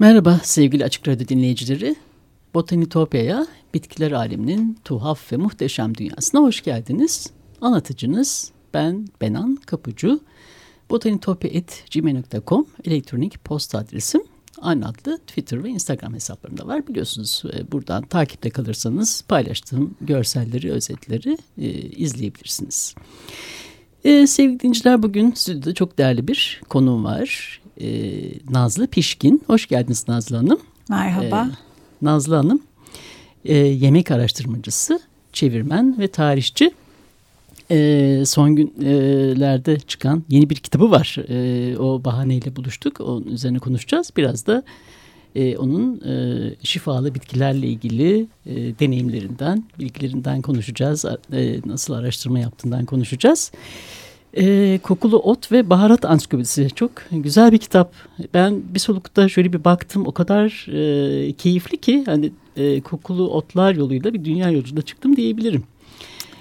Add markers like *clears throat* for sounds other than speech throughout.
Merhaba sevgili Açık Radyo dinleyicileri. Botanitopya'ya, bitkiler aleminin tuhaf ve muhteşem dünyasına hoş geldiniz. Anlatıcınız ben Benan Kapucu. botanitopya.gmail.com elektronik posta adresim. Aynı adlı Twitter ve Instagram hesaplarımda var. Biliyorsunuz e, buradan takipte kalırsanız paylaştığım görselleri, özetleri e, izleyebilirsiniz. E, sevgili dinleyiciler bugün stüdyoda çok değerli bir konuğum var e, Nazlı Pişkin. Hoş geldiniz Nazlı Hanım. Merhaba. E, Nazlı Hanım e, yemek araştırmacısı, çevirmen ve tarihçi. E, son günlerde çıkan yeni bir kitabı var. E, o bahaneyle buluştuk. Onun üzerine konuşacağız. Biraz da e, onun e, şifalı bitkilerle ilgili e, deneyimlerinden, bilgilerinden konuşacağız. E, nasıl araştırma yaptığından konuşacağız. E, kokulu ot ve baharat ansiklopedisi çok güzel bir kitap. Ben bir solukta şöyle bir baktım o kadar e, keyifli ki hani e, kokulu otlar yoluyla bir dünya yolculuğuna çıktım diyebilirim.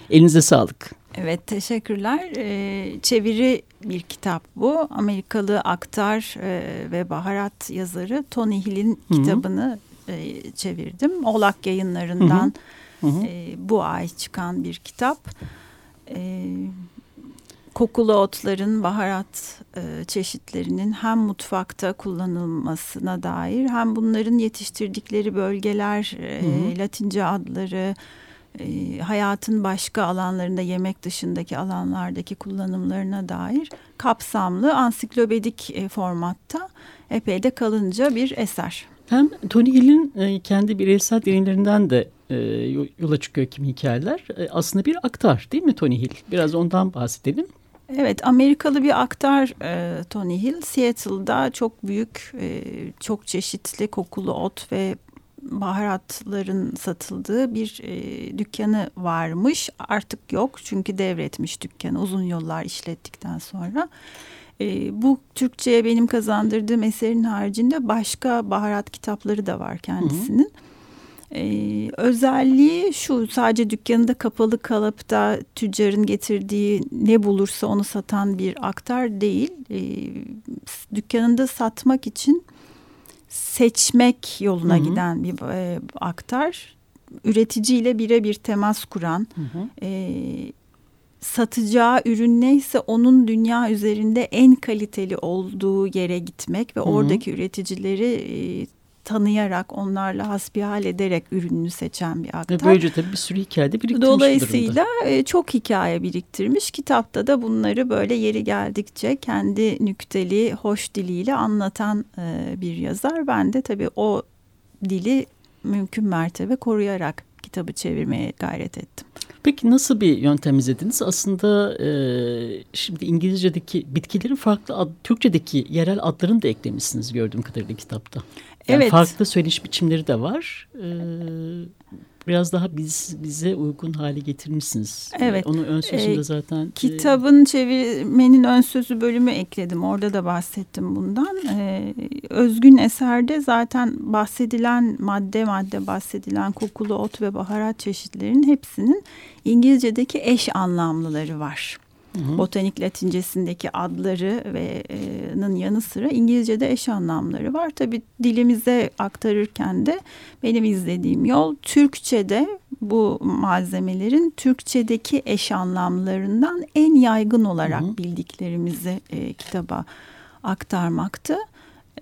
Elinize sağlık. Evet teşekkürler. Ee, çeviri bir kitap bu. Amerikalı aktar e, ve baharat yazarı Tony Hill'in kitabını e, çevirdim. Oğlak yayınlarından Hı -hı. E, bu ay çıkan bir kitap. E, kokulu otların, baharat e, çeşitlerinin hem mutfakta kullanılmasına dair hem bunların yetiştirdikleri bölgeler, e, hı hı. Latince adları, e, hayatın başka alanlarında yemek dışındaki alanlardaki kullanımlarına dair kapsamlı ansiklopedik e, formatta epey de kalınca bir eser. Hem Tony Hill'in e, kendi bireysel deneyimlerinden de e, yola çıkıyor kimi hikayeler. E, aslında bir aktar değil mi Tony Hill? Biraz ondan bahsedelim. Evet, Amerikalı bir aktar e, Tony Hill. Seattle'da çok büyük, e, çok çeşitli kokulu ot ve baharatların satıldığı bir e, dükkanı varmış. Artık yok çünkü devretmiş dükkanı uzun yıllar işlettikten sonra. E, bu Türkçe'ye benim kazandırdığım eserin haricinde başka baharat kitapları da var kendisinin. Hı hı. Ee, özelliği şu sadece dükkanında kapalı kalıp da tüccarın getirdiği ne bulursa onu satan bir aktar değil. Ee, dükkanında satmak için seçmek yoluna hı hı. giden bir e, aktar. Üreticiyle birebir temas kuran, hı hı. E, satacağı ürün neyse onun dünya üzerinde en kaliteli olduğu yere gitmek ve hı hı. oradaki üreticileri e, tanıyarak onlarla hasbihal ederek ürününü seçen bir aktar. Ve böylece tabii bir sürü hikaye de biriktirmiş Dolayısıyla durumda. E, çok hikaye biriktirmiş. Kitapta da bunları böyle yeri geldikçe kendi nükteli, hoş diliyle anlatan e, bir yazar. Ben de tabii o dili mümkün mertebe koruyarak kitabı çevirmeye gayret ettim. Peki nasıl bir yöntem izlediniz? Aslında e, şimdi İngilizce'deki bitkilerin farklı ad, Türkçe'deki yerel adlarını da eklemişsiniz gördüğüm kadarıyla kitapta. Yani evet. Farklı söyleyiş biçimleri de var. Ee, biraz daha biz bize uygun hale getirmişsiniz. Evet. Onu ön sözünde ee, zaten. E, kitabın çevirmenin ön sözü bölümü ekledim. Orada da bahsettim bundan. Ee, özgün eserde zaten bahsedilen madde madde bahsedilen kokulu ot ve baharat çeşitlerinin hepsinin İngilizce'deki eş anlamlıları var. Hı Botanik latincesindeki adları ve'nin yanı sıra İngilizce'de eş anlamları var. Tabii dilimize aktarırken de benim izlediğim yol Türkçe'de bu malzemelerin Türkçedeki eş anlamlarından en yaygın olarak hı bildiklerimizi e, kitaba aktarmaktı.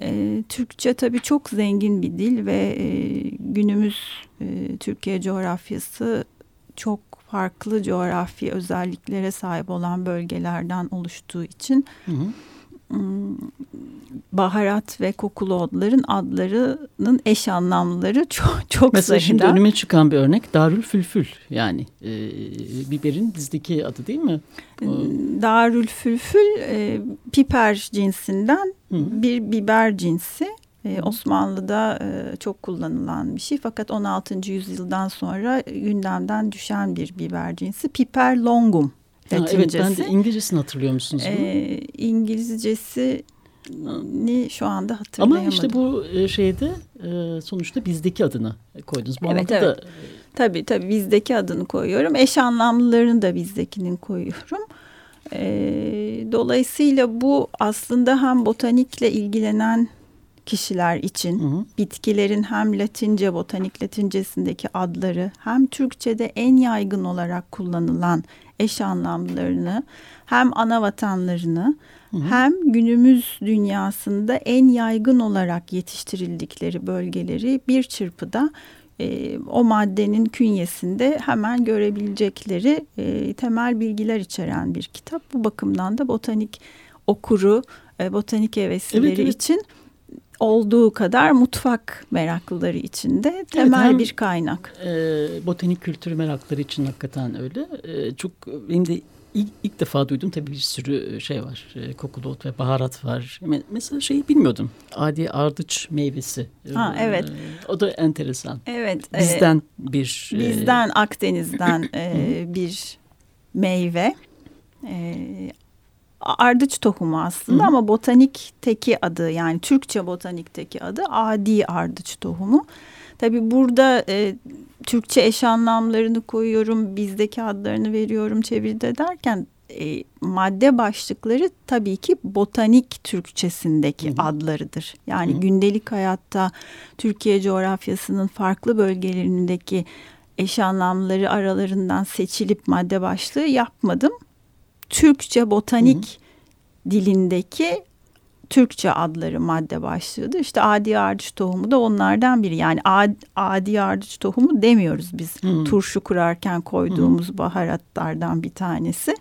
E, Türkçe tabii çok zengin bir dil ve e, günümüz e, Türkiye coğrafyası çok farklı coğrafi özelliklere sahip olan bölgelerden oluştuğu için hı hı. Hmm, baharat ve kokulu otların adlarının eş anlamları çok çok Mesela sayıda. şimdi önüme çıkan bir örnek Darül Fülfül yani e, biberin bizdeki adı değil mi? Darül Fülfül e, piper cinsinden hı hı. bir biber cinsi. Ee, Osmanlı'da e, çok kullanılan bir şey fakat 16. yüzyıldan sonra gündemden düşen bir biber cinsi piper longum. Ha, evet ben de İngilizcesini hatırlıyor musunuz? Ee, İngilizcesi ni şu anda hatırlayamadım. Ama işte bu e, şeyde e, sonuçta bizdeki adını koydunuz. Bu evet, evet. Da... Tabii tabii bizdeki adını koyuyorum. Eş anlamlılarını da bizdekinin koyuyorum. E, dolayısıyla bu aslında hem botanikle ilgilenen kişiler için hı hı. bitkilerin hem Latince botanik Latincesindeki adları hem Türkçe'de en yaygın olarak kullanılan eş anlamlarını hem ana vatanlarını hı hı. hem günümüz dünyasında en yaygın olarak yetiştirildikleri bölgeleri bir çırpıda e, o maddenin künyesinde hemen görebilecekleri e, temel bilgiler içeren bir kitap. Bu bakımdan da botanik okuru, e, botanik heveslileri evet, evet. için olduğu kadar mutfak meraklıları için de temel evet, bir kaynak. E, botanik kültürü merakları için hakikaten öyle. E, çok benim de ilk, ilk defa duydum tabii bir sürü şey var. E, kokulu ot ve baharat var. Mesela şeyi bilmiyordum. Adi ardıç meyvesi. Ha, evet. E, o da enteresan. Evet. Bizden e, bir. Bizden e, Akdeniz'den *clears throat* e, bir meyve. E, ardıç tohumu aslında Hı. ama botanik teki adı yani Türkçe botanik teki adı adi ardıç tohumu. Tabi burada e, Türkçe eş anlamlarını koyuyorum, bizdeki adlarını veriyorum çeviride derken e, madde başlıkları tabii ki botanik Türkçesindeki Hı. adlarıdır. Yani Hı. gündelik hayatta Türkiye coğrafyasının farklı bölgelerindeki eş anlamları aralarından seçilip madde başlığı yapmadım. Türkçe botanik Hı. dilindeki Türkçe adları madde başlığıdır. İşte adi ardıç tohumu da onlardan biri. Yani adi, adi ardıç tohumu demiyoruz biz. Hmm. Turşu kurarken koyduğumuz hmm. baharatlardan bir tanesi.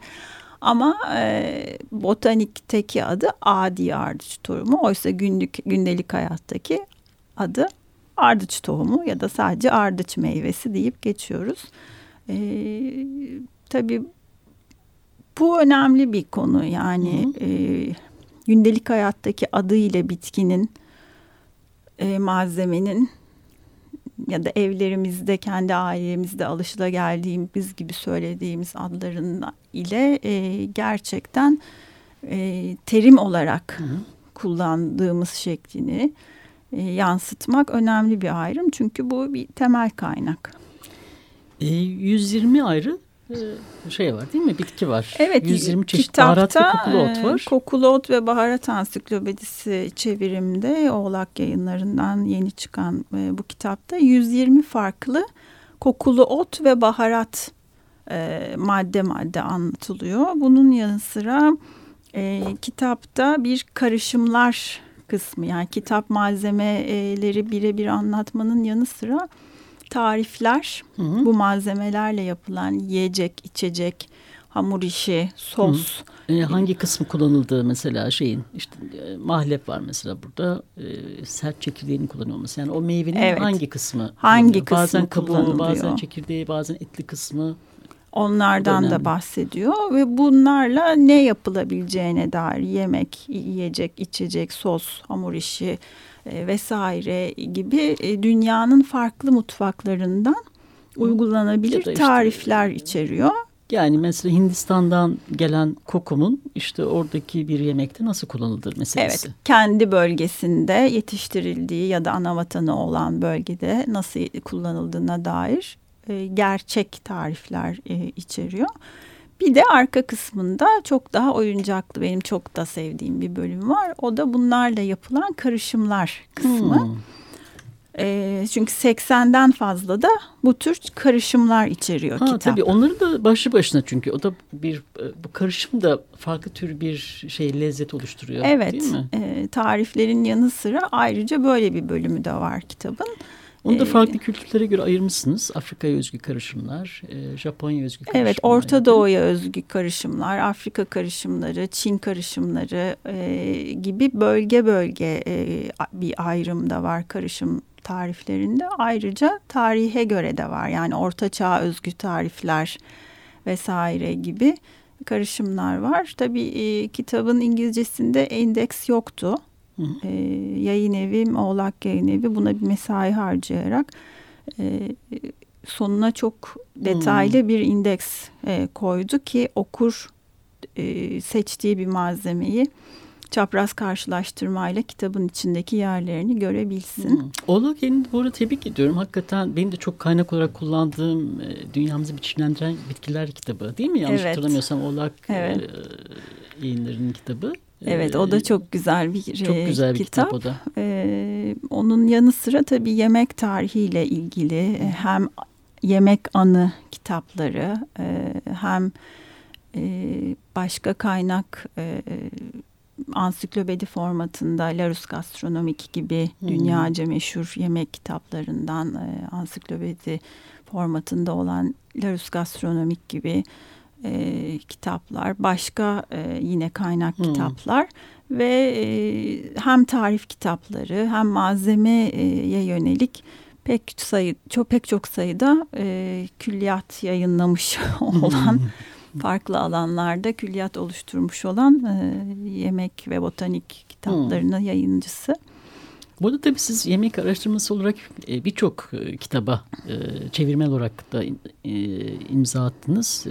Ama e, botanikteki adı adi ardıç tohumu. Oysa günlük gündelik hayattaki adı ardıç tohumu ya da sadece ardıç meyvesi deyip geçiyoruz. E, tabii bu önemli bir konu yani. Hı E, gündelik hayattaki adı ile bitkinin, e, malzemenin ya da evlerimizde kendi ailemizde alışılageldiğimiz gibi söylediğimiz adların ile e, gerçekten e, terim olarak hı hı. kullandığımız şeklini e, yansıtmak önemli bir ayrım. Çünkü bu bir temel kaynak. E, 120 ayrı şey var değil mi? Bitki var. Evet. 120 çeşit kitapta, baharat ve kokulu ot e, var. Kokulu ot ve baharat ansiklopedisi çevirimde Oğlak yayınlarından yeni çıkan e, bu kitapta 120 farklı kokulu ot ve baharat e, madde madde anlatılıyor. Bunun yanı sıra e, kitapta bir karışımlar kısmı yani kitap malzemeleri birebir anlatmanın yanı sıra tarifler, hı hı. bu malzemelerle yapılan yiyecek, içecek, hamur işi, sos. Hı. E, hangi kısmı kullanıldığı mesela şeyin işte e, mahlep var mesela burada e, sert çekirdeğini kullanıyor olması. Yani o meyvenin evet. hangi kısmı? Hangi kısmı Bazen kabuğu, bazen çekirdeği, bazen etli kısmı. Onlardan da bahsediyor ve bunlarla ne yapılabileceğine dair yemek, yiyecek, içecek, sos, hamur işi, e, vesaire gibi e, dünyanın farklı mutfaklarından uygulanabilir işte, tarifler içeriyor. Yani mesela Hindistan'dan gelen kokumun işte oradaki bir yemekte nasıl kullanılır meselesi. Evet, kendi bölgesinde yetiştirildiği ya da ana vatanı olan bölgede nasıl kullanıldığına dair e, gerçek tarifler e, içeriyor. Bir de arka kısmında çok daha oyuncaklı benim çok da sevdiğim bir bölüm var. O da bunlarla yapılan karışımlar kısmı. Hmm. E, çünkü 80'den fazla da bu tür karışımlar içeriyor ha, kitap. Tabii onları da başlı başına çünkü o da bir bu karışım da farklı tür bir şey lezzet oluşturuyor evet, değil mi? Evet tariflerin yanı sıra ayrıca böyle bir bölümü de var kitabın. Onu da ee, farklı kültürlere göre ayırmışsınız. Afrika'ya özgü karışımlar, e, Japonya özgü karışımlar. Evet, Orta Doğu'ya özgü karışımlar, Afrika karışımları, Çin karışımları e, gibi bölge bölge e, bir ayrım da var karışım tariflerinde. Ayrıca tarihe göre de var. Yani Orta Çağ özgü tarifler vesaire gibi karışımlar var. Tabii e, kitabın İngilizcesinde endeks yoktu. E, yayın evi, Oğlak Yayın Evi buna bir mesai harcayarak e, sonuna çok detaylı hmm. bir indeks e, koydu ki okur e, seçtiği bir malzemeyi çapraz karşılaştırmayla kitabın içindeki yerlerini görebilsin. Hmm. Oğlak Yayın'ı bu arada tebrik ediyorum. Hakikaten benim de çok kaynak olarak kullandığım e, dünyamızı biçimlendiren bitkiler kitabı değil mi? Yanlış evet. hatırlamıyorsam Oğlak evet. e, yayınlarının kitabı. Evet o da çok güzel bir çok güzel bir kitap, kitap o da. Ee, onun yanı sıra tabii yemek tarihiyle ilgili hem yemek anı kitapları hem başka kaynak ansiklopedi formatında Larus Gastronomik gibi hmm. dünyaca meşhur yemek kitaplarından e, ansiklopedi formatında olan Larus Gastronomik gibi e, kitaplar, başka e, yine kaynak hmm. kitaplar ve e, hem tarif kitapları hem malzemeye yönelik pek sayı çok pek çok sayıda e, külliyat yayınlamış *laughs* olan *laughs* farklı alanlarda külliyat oluşturmuş olan e, yemek ve botanik kitaplarının hmm. yayıncısı. Burada tabii siz yemek araştırması olarak e, birçok e, kitaba e, çevirmel olarak da imza attınız.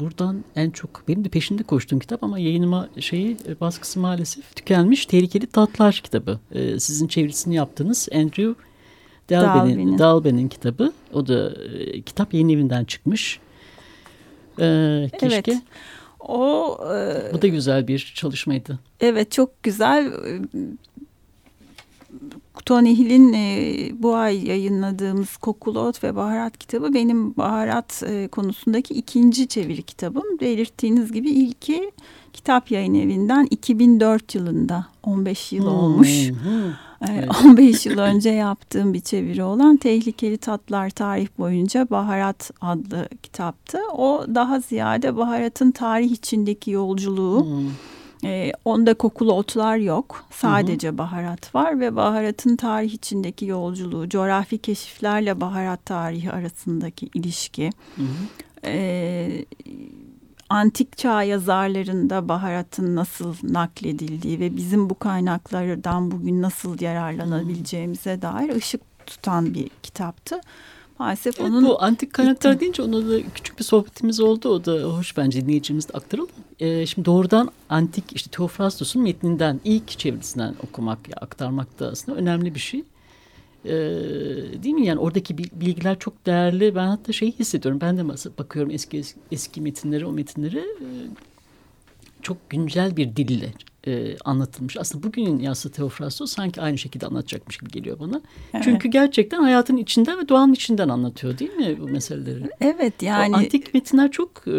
Buradan en çok benim de peşinde koştuğum kitap ama yayınıma şeyi baskısı maalesef tükenmiş. Tehlikeli Tatlar kitabı. Sizin çevirisini yaptığınız Andrew Dalben'in Dalben'in kitabı. O da kitap yayın evinden çıkmış. Keşke. Evet. O e, bu da güzel bir çalışmaydı. Evet çok güzel. Tony Hill'in e, bu ay yayınladığımız Kokulu Ot ve Baharat kitabı benim baharat e, konusundaki ikinci çeviri kitabım. Belirttiğiniz gibi ilki kitap yayın evinden 2004 yılında 15 yıl hmm. olmuş. Hmm. *laughs* Evet. 15 yıl önce yaptığım bir çeviri olan Tehlikeli Tatlar Tarih Boyunca Baharat adlı kitaptı. O daha ziyade baharatın tarih içindeki yolculuğu. Hmm. E, onda kokulu otlar yok. Sadece hı baharat var ve baharatın tarih içindeki yolculuğu, coğrafi keşiflerle baharat tarihi arasındaki ilişki. Hı E, antik çağ yazarlarında baharatın nasıl nakledildiği ve bizim bu kaynaklardan bugün nasıl yararlanabileceğimize dair ışık tutan bir kitaptı. Maalesef evet, onun... Bu antik kaynaklar deyince ona da küçük bir sohbetimiz oldu. O da hoş bence dinleyicimiz de aktaralım. Ee, şimdi doğrudan antik işte Teofrastos'un metninden ilk çevirisinden okumak ya aktarmak da aslında önemli bir şey. Ee, değil mi yani oradaki bilgiler çok değerli. Ben hatta şeyi hissediyorum. Ben de bakıyorum eski eski, metinleri, o metinleri e, çok güncel bir dille e, anlatılmış. Aslında bugünün yazısı Teofrastos sanki aynı şekilde anlatacakmış gibi geliyor bana. Evet. Çünkü gerçekten hayatın içinden ve doğanın içinden anlatıyor değil mi bu meseleleri? Evet yani. O antik metinler çok e,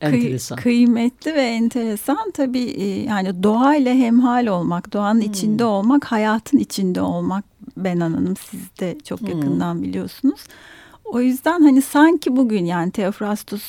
enteresan. Kıy, kıymetli ve enteresan. Tabii e, yani doğayla hemhal olmak, doğanın hmm. içinde olmak, hayatın içinde olmak Benan Hanım siz de çok hmm. yakından hmm. biliyorsunuz. O yüzden hani sanki bugün yani Teofrastos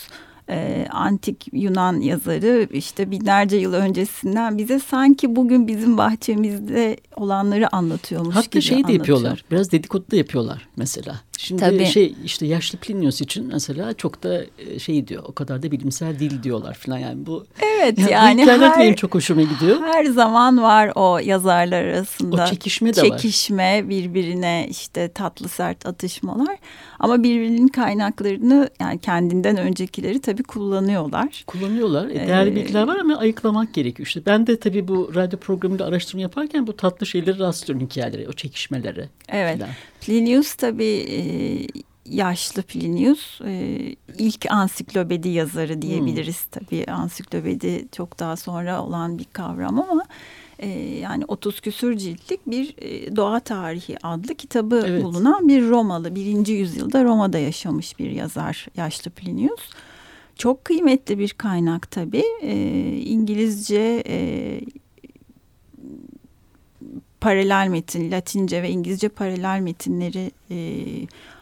e, antik Yunan yazarı işte binlerce yıl öncesinden bize sanki bugün bizim bahçemizde olanları anlatıyormuş Hatta gibi şey de yapıyorlar biraz dedikodu da yapıyorlar mesela. Şimdi Tabii. şey işte yaşlı Plinius için mesela çok da e, şey diyor o kadar da bilimsel değil diyorlar falan yani bu. Evet yani, yani bu her, benim çok hoşuma gidiyor. Her zaman var o yazarlar arasında. O çekişme de çekişme, var. Çekişme birbirine işte tatlı sert atışmalar ama birbirinin kaynaklarını yani kendinden öncekileri tabii kullanıyorlar. Kullanıyorlar. E, değerli ee, bilgiler var ama ayıklamak gerekiyor. İşte ben de tabii bu radyo programında araştırma yaparken bu tatlı şeyleri rastlıyorum hikayeleri, o çekişmelere. Evet. Falan. Plinius tabii e, yaşlı Plinius e, ilk ansiklopedi yazarı diyebiliriz. Hmm. Tabii ansiklopedi çok daha sonra olan bir kavram ama e, yani 30 küsür ciltlik bir doğa tarihi adlı kitabı evet. bulunan bir Romalı. Birinci yüzyılda Roma'da yaşamış bir yazar yaşlı Plinius. Çok kıymetli bir kaynak tabii. E, İngilizce e, paralel metin, Latince ve İngilizce paralel metinleri e,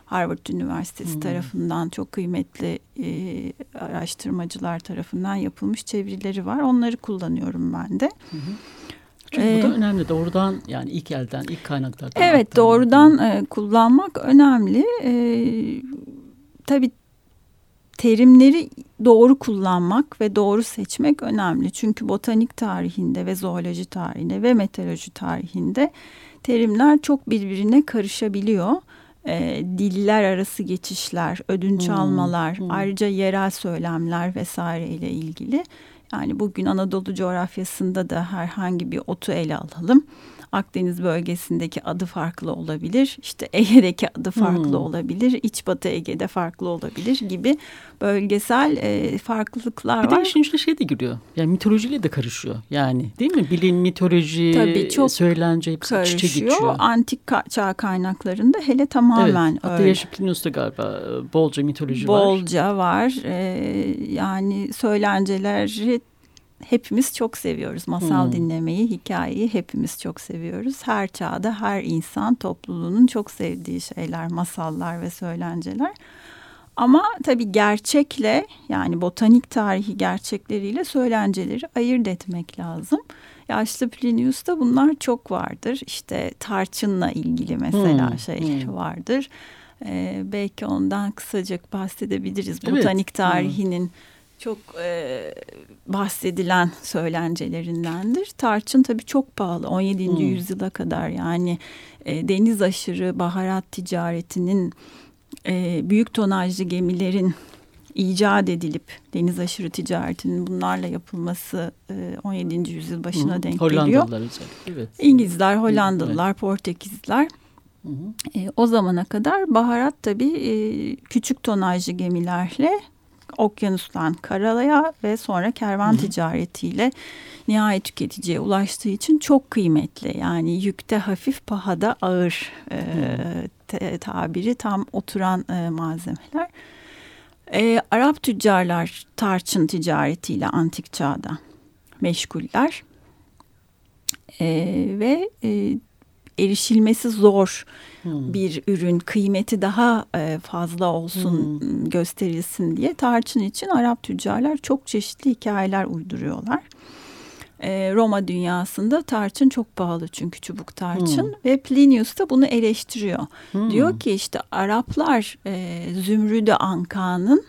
Harvard Üniversitesi hmm. tarafından çok kıymetli e, araştırmacılar tarafından yapılmış çevirileri var. Onları kullanıyorum ben de. Hı Çünkü ee, bu da ee, önemli. Doğrudan yani ilk elden, ilk kaynaklardan. Evet doğrudan e, kullanmak önemli. E, tabii terimleri doğru kullanmak ve doğru seçmek önemli. Çünkü botanik tarihinde ve zooloji tarihinde ve meteoroloji tarihinde terimler çok birbirine karışabiliyor. E, diller arası geçişler, ödünç hmm. almalar, hmm. ayrıca yerel söylemler vesaire ile ilgili. Yani bugün Anadolu coğrafyasında da herhangi bir otu ele alalım. Akdeniz bölgesindeki adı farklı olabilir. İşte Ege'deki adı farklı hmm. olabilir. İç Batı Ege'de farklı olabilir gibi bölgesel e, farklılıklar bir var. Bir de işin içine şey de giriyor. Yani mitolojiyle de karışıyor. Yani değil mi? Bilim, mitoloji, Tabii çok söylence hepsi karışıyor. iç içe geçiyor. Antik çağ kaynaklarında hele tamamen evet, öyle. Hatta galiba e, bolca mitoloji bolca var. Bolca var. Ee, yani söylenceleri hepimiz çok seviyoruz. Masal hmm. dinlemeyi, hikayeyi hepimiz çok seviyoruz. Her çağda her insan topluluğunun çok sevdiği şeyler, masallar ve söylenceler. Ama tabii gerçekle yani botanik tarihi gerçekleriyle söylenceleri ayırt etmek lazım. Yaşlı Plinius'ta bunlar çok vardır. İşte tarçınla ilgili mesela hmm. şey hmm. vardır. Ee, belki ondan kısaca bahsedebiliriz. Evet. Botanik tarihinin hmm çok e, bahsedilen söylencelerindendir. Tarçın tabii çok pahalı 17. Hmm. yüzyıla kadar yani e, deniz aşırı baharat ticaretinin e, büyük tonajlı gemilerin icat edilip deniz aşırı ticaretinin bunlarla yapılması e, 17. yüzyıl başına Hı, denk geliyor. Evet. İngilizler, Hollandalılar, evet. Portekizler. Hı hı. E, o zamana kadar baharat tabii e, küçük tonajlı gemilerle okyanustan karalaya ve sonra kervan Hı-hı. ticaretiyle nihayet tüketiciye ulaştığı için çok kıymetli. Yani yükte hafif pahada ağır e, te, tabiri tam oturan e, malzemeler. E, Arap tüccarlar tarçın ticaretiyle antik çağda meşguller. E, ve e, erişilmesi zor hmm. bir ürün kıymeti daha e, fazla olsun hmm. gösterilsin diye tarçın için Arap tüccarlar çok çeşitli hikayeler uyduruyorlar. E, Roma dünyasında tarçın çok pahalı çünkü çubuk tarçın hmm. ve Plinius da bunu eleştiriyor. Hmm. Diyor ki işte Araplar e, Zümrüdü Anka'nın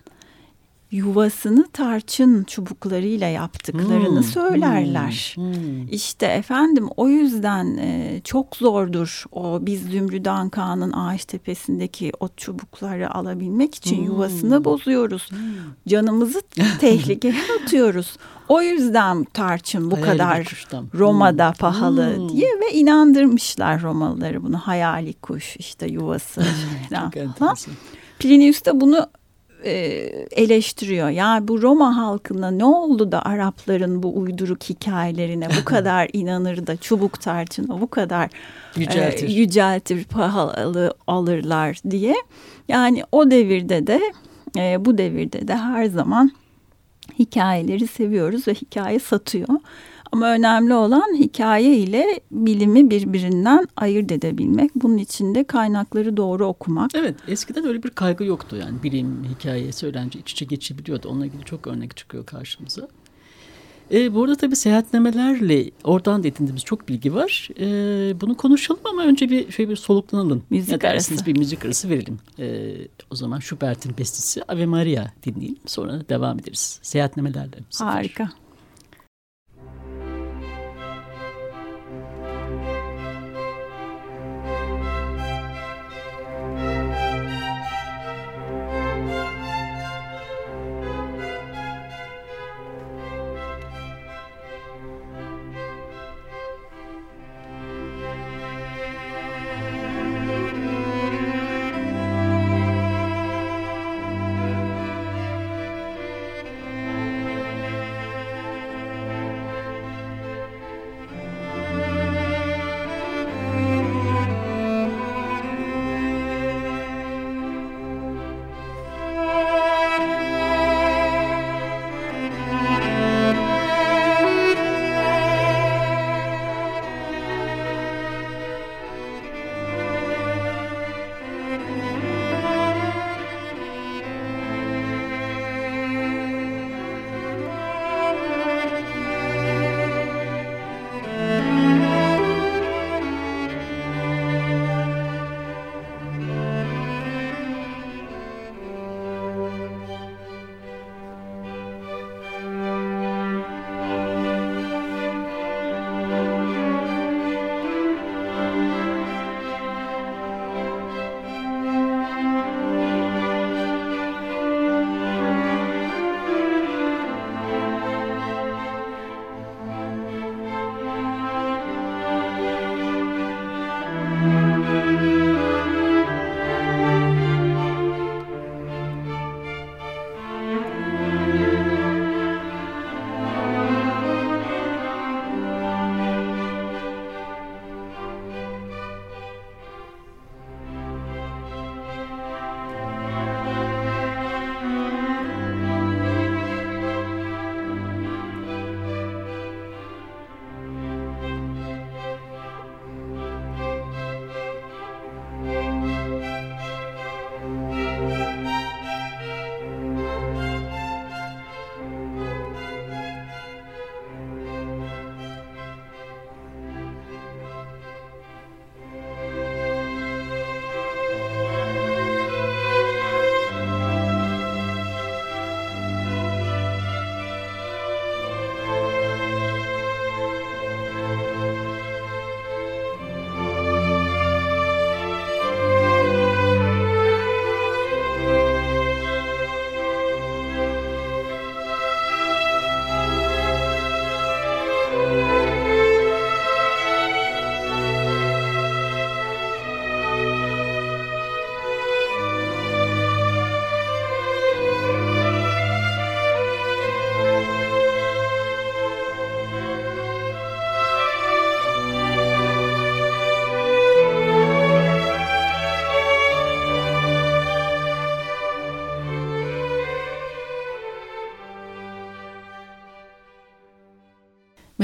yuvasını tarçın çubuklarıyla yaptıklarını hmm, söylerler. Hmm, hmm. İşte efendim o yüzden e, çok zordur o biz Zümrüdan Kağan'ın ağaç tepesindeki o çubukları alabilmek için hmm. yuvasını bozuyoruz. Hmm. Canımızı *laughs* tehlikeye atıyoruz. O yüzden tarçın bu hayali kadar Roma'da hmm. pahalı hmm. diye ve inandırmışlar Romalıları bunu hayali kuş işte yuvası *laughs* falan. Plinius da bunu e, eleştiriyor. Yani bu Roma halkına ne oldu da Arapların bu uyduruk hikayelerine bu *laughs* kadar inanır da çubuk tarçına bu kadar yüceltir, e, yüceltir pahalı alırlar diye. Yani o devirde de e, bu devirde de her zaman hikayeleri seviyoruz ve hikaye satıyor. Ama önemli olan hikaye ile bilimi birbirinden ayırt edebilmek. Bunun için de kaynakları doğru okumak. Evet eskiden öyle bir kaygı yoktu yani bilim, hikaye, söylence iç içe geçebiliyordu. Onunla ilgili çok örnek çıkıyor karşımıza. E, bu arada tabii seyahatlemelerle oradan da edindiğimiz çok bilgi var. E, bunu konuşalım ama önce bir şöyle bir soluklanalım. Müzik ne dersiniz? Bir müzik arası verelim. E, o zaman Schubert'in bestesi Ave Maria dinleyelim. Sonra devam ederiz. Seyahatlemelerle. Harika.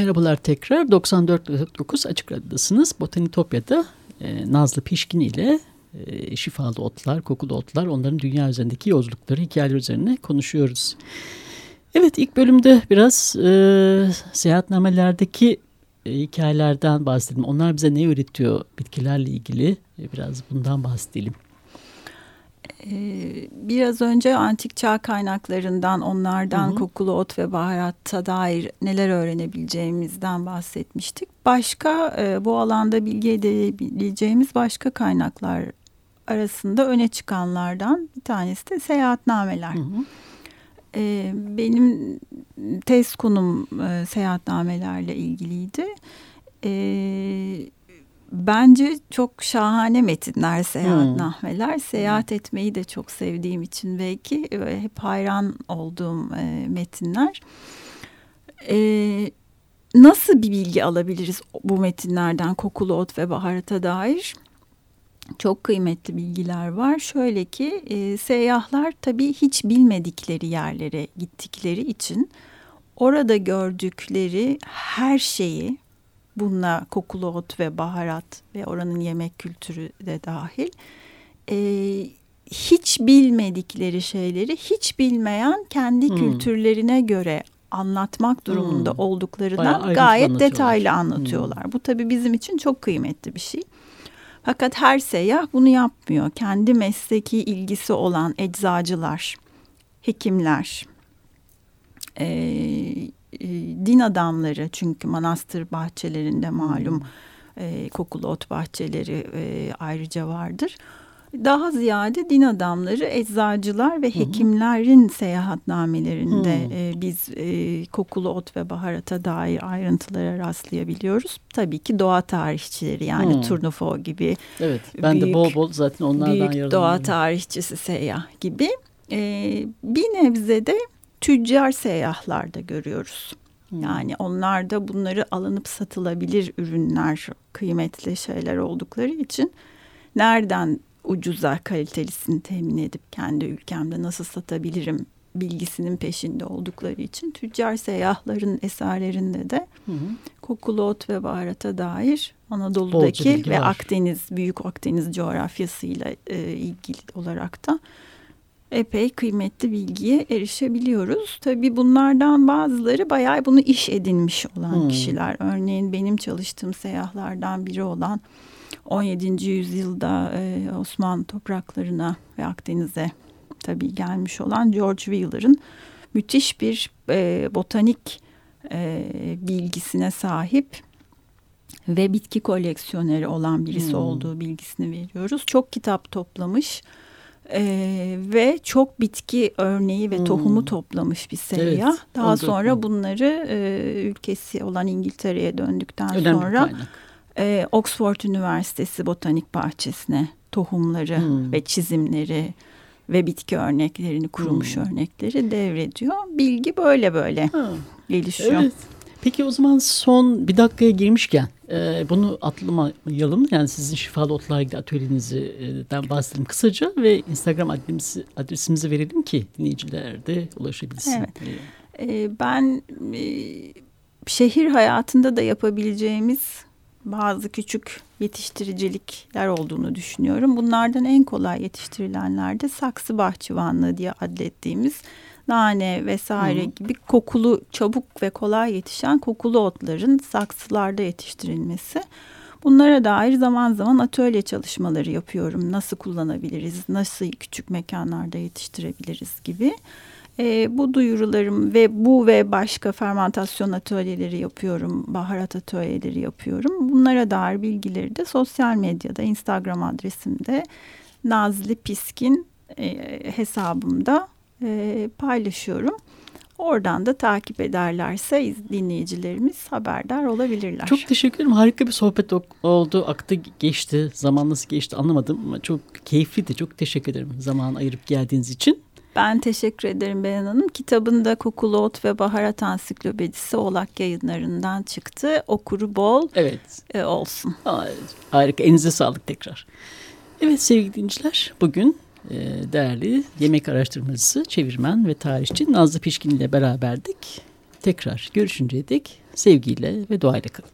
Merhabalar tekrar 94.9 Açık Radyo'dasınız. Botanitopya'da e, Nazlı Pişkin ile e, şifalı otlar, kokulu otlar, onların dünya üzerindeki yolculukları, hikayeler üzerine konuşuyoruz. Evet ilk bölümde biraz e, seyahatnamelerdeki e, hikayelerden bahsedelim. Onlar bize ne öğretiyor bitkilerle ilgili? E, biraz bundan bahsedelim. Ee, biraz önce antik çağ kaynaklarından, onlardan hı hı. kokulu ot ve baharatta dair neler öğrenebileceğimizden bahsetmiştik. Başka e, bu alanda bilgi edebileceğimiz başka kaynaklar arasında öne çıkanlardan bir tanesi de seyahatnameler. Hı hı. Ee, benim tez konum e, seyahatnamelerle ilgiliydi. Bence çok şahane metinler, seyahatnahmeler. Hmm. Seyahat etmeyi de çok sevdiğim için belki hep hayran olduğum e, metinler. E, nasıl bir bilgi alabiliriz bu metinlerden kokulu ot ve baharata dair? Çok kıymetli bilgiler var. Şöyle ki e, seyyahlar tabii hiç bilmedikleri yerlere gittikleri için orada gördükleri her şeyi Bununla kokulu ot ve baharat ve oranın yemek kültürü de dahil. E, hiç bilmedikleri şeyleri hiç bilmeyen kendi hmm. kültürlerine göre anlatmak durumunda hmm. olduklarından gayet detaylı anlatıyorlar. Hmm. Bu tabii bizim için çok kıymetli bir şey. Fakat her seyyah bunu yapmıyor. Kendi mesleki ilgisi olan eczacılar, hekimler, e, din adamları çünkü manastır bahçelerinde malum hmm. e, kokulu ot bahçeleri e, ayrıca vardır. Daha ziyade din adamları, eczacılar ve hekimlerin hmm. seyahatnamelerinde hmm. e, biz e, kokulu ot ve baharata dair ayrıntılara rastlayabiliyoruz. Tabii ki doğa tarihçileri yani hmm. Turnufo gibi. Evet ben büyük, de bol bol zaten onlardan Büyük doğa tarihçisi seyyah gibi. E, bir nebze de tüccar seyyahlarda görüyoruz. Yani onlar da bunları alınıp satılabilir ürünler, kıymetli şeyler oldukları için nereden ucuza kalitelisini temin edip kendi ülkemde nasıl satabilirim bilgisinin peşinde oldukları için tüccar seyyahların eserlerinde de hı hı. kokulu ot ve baharata dair Anadolu'daki ve var. Akdeniz, Büyük Akdeniz coğrafyasıyla e, ilgili olarak da epey kıymetli bilgiye erişebiliyoruz. Tabii bunlardan bazıları bayağı bunu iş edinmiş olan hmm. kişiler. Örneğin benim çalıştığım seyyahlardan biri olan 17. yüzyılda e, Osmanlı topraklarına ve Akdeniz'e tabii gelmiş olan George Wheeler'ın müthiş bir e, botanik e, bilgisine sahip ve bitki koleksiyoneri olan birisi hmm. olduğu bilgisini veriyoruz. Çok kitap toplamış ee, ve çok bitki örneği ve hmm. tohumu toplamış bir seyyah. Evet, Daha sonra bunları e, ülkesi olan İngiltere'ye döndükten Önemli sonra e, Oxford Üniversitesi Botanik Bahçesi'ne tohumları hmm. ve çizimleri ve bitki örneklerini, kurumuş hmm. örnekleri devrediyor. Bilgi böyle böyle hmm. gelişiyor. Evet. Peki o zaman son bir dakikaya girmişken e, bunu atlamayalım. Yani sizin şifalı otlarla ilgili atölyenizden bahsedelim kısaca ve Instagram adresimizi, adresimizi verelim ki dinleyiciler de ulaşabilsin. Evet. E, ben e, şehir hayatında da yapabileceğimiz bazı küçük yetiştiricilikler olduğunu düşünüyorum. Bunlardan en kolay yetiştirilenler de saksı bahçıvanlığı diye adlettiğimiz nane vesaire Hı. gibi kokulu çabuk ve kolay yetişen kokulu otların saksılarda yetiştirilmesi. Bunlara dair zaman zaman atölye çalışmaları yapıyorum. Nasıl kullanabiliriz, nasıl küçük mekanlarda yetiştirebiliriz gibi. E, bu duyurularım ve bu ve başka fermentasyon atölyeleri yapıyorum, baharat atölyeleri yapıyorum. Bunlara dair bilgileri de sosyal medyada, Instagram adresimde Nazlı Piskin e, hesabımda e, paylaşıyorum. Oradan da takip ederlerse dinleyicilerimiz haberdar olabilirler. Çok teşekkür ederim. Harika bir sohbet oldu. Aktı geçti. Zaman nasıl geçti anlamadım ama çok keyifliydi. Çok teşekkür ederim zaman ayırıp geldiğiniz için. Ben teşekkür ederim Beyan Hanım. Kitabında Kokulu Ot ve Baharat Ansiklopedisi Olak yayınlarından çıktı. Okuru bol evet. e, olsun. Harika. Elinize sağlık tekrar. Evet sevgili dinleyiciler bugün değerli yemek araştırmacısı, çevirmen ve tarihçi Nazlı Pişkin ile beraberdik. tekrar görüşünceye dek sevgiyle ve doğayla kalın.